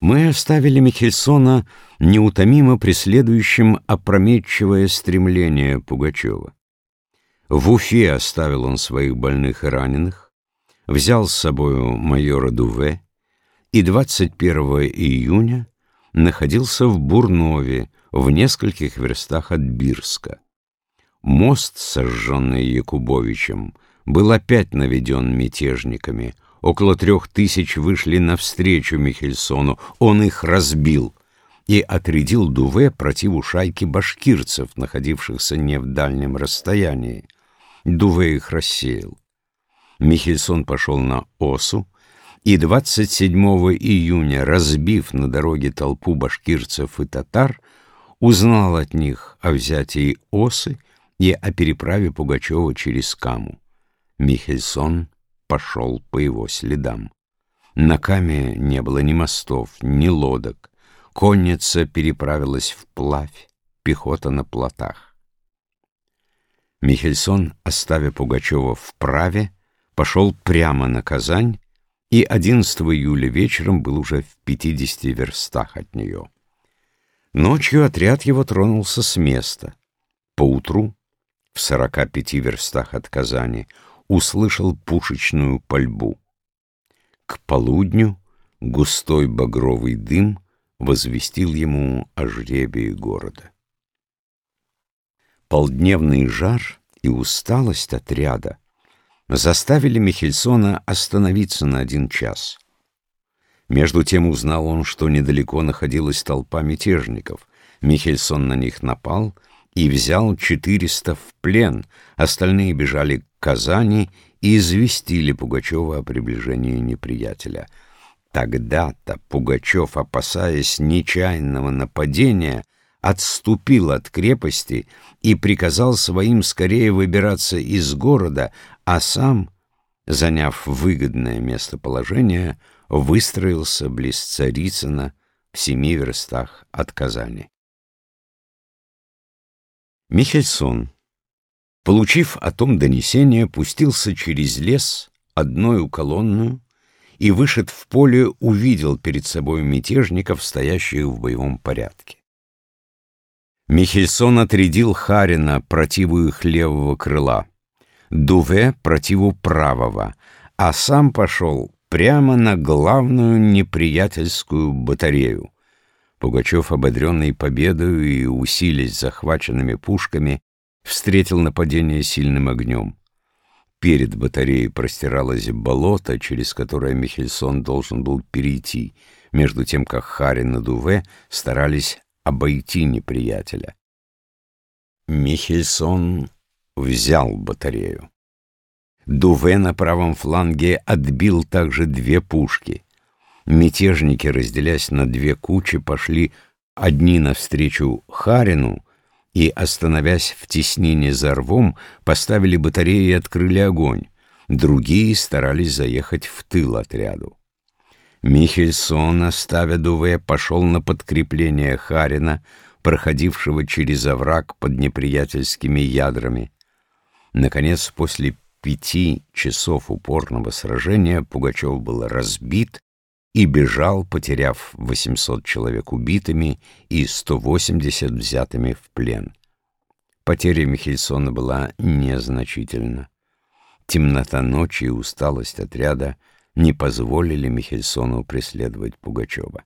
Мы оставили Михельсона неутомимо преследующим опрометчивое стремление Пугачева. В Уфе оставил он своих больных и раненых, взял с собою майора Дуве и 21 июня находился в Бурнове, в нескольких верстах от Бирска. Мост, сожженный Якубовичем, был опять наведен мятежниками — Около трех тысяч вышли навстречу Михельсону. Он их разбил и отрядил Дуве противу шайки башкирцев, находившихся не в дальнем расстоянии. Дуве их рассеял. Михельсон пошел на Осу, и 27 июня, разбив на дороге толпу башкирцев и татар, узнал от них о взятии Осы и о переправе Пугачева через Каму. Михельсон пошел по его следам. На Каме не было ни мостов, ни лодок. Конница переправилась вплавь, пехота на плотах. Михельсон, оставив Пугачева вправе, пошел прямо на Казань и 11 июля вечером был уже в 50 верстах от нее. Ночью отряд его тронулся с места. Поутру, в 45 верстах от Казани, услышал пушечную пальбу. К полудню густой багровый дым возвестил ему о жребии города. Полдневный жар и усталость отряда заставили Михельсона остановиться на один час. Между тем узнал он, что недалеко находилась толпа мятежников. Михельсон на них напал и взял четыреста в плен, остальные бежали Казани и известили Пугачева о приближении неприятеля. Тогда-то Пугачев, опасаясь нечаянного нападения, отступил от крепости и приказал своим скорее выбираться из города, а сам, заняв выгодное местоположение, выстроился близ Царицына в семи верстах от Казани. Михельсон Получив о том донесение, пустился через лес одною колонную и, вышед в поле, увидел перед собой мятежников, стоящих в боевом порядке. Михельсон отрядил Харина противу их левого крыла, Дуве противу правого, а сам пошел прямо на главную неприятельскую батарею. Пугачев, ободренный победою и усилясь захваченными пушками, встретил нападение сильным огнем. Перед батареей простиралось болото, через которое Михельсон должен был перейти, между тем как Харин и Дуве старались обойти неприятеля. Михельсон взял батарею. Дуве на правом фланге отбил также две пушки. Мятежники, разделясь на две кучи, пошли одни навстречу Харину, и, остановясь в теснине за рвом, поставили батареи и открыли огонь. Другие старались заехать в тыл отряду. Михельсон, оставя Дуве, пошел на подкрепление Харина, проходившего через овраг под неприятельскими ядрами. Наконец, после пяти часов упорного сражения Пугачев был разбит и бежал, потеряв 800 человек убитыми и 180 взятыми в плен. Потеря Михельсона была незначительна. Темнота ночи и усталость отряда не позволили Михельсону преследовать Пугачева.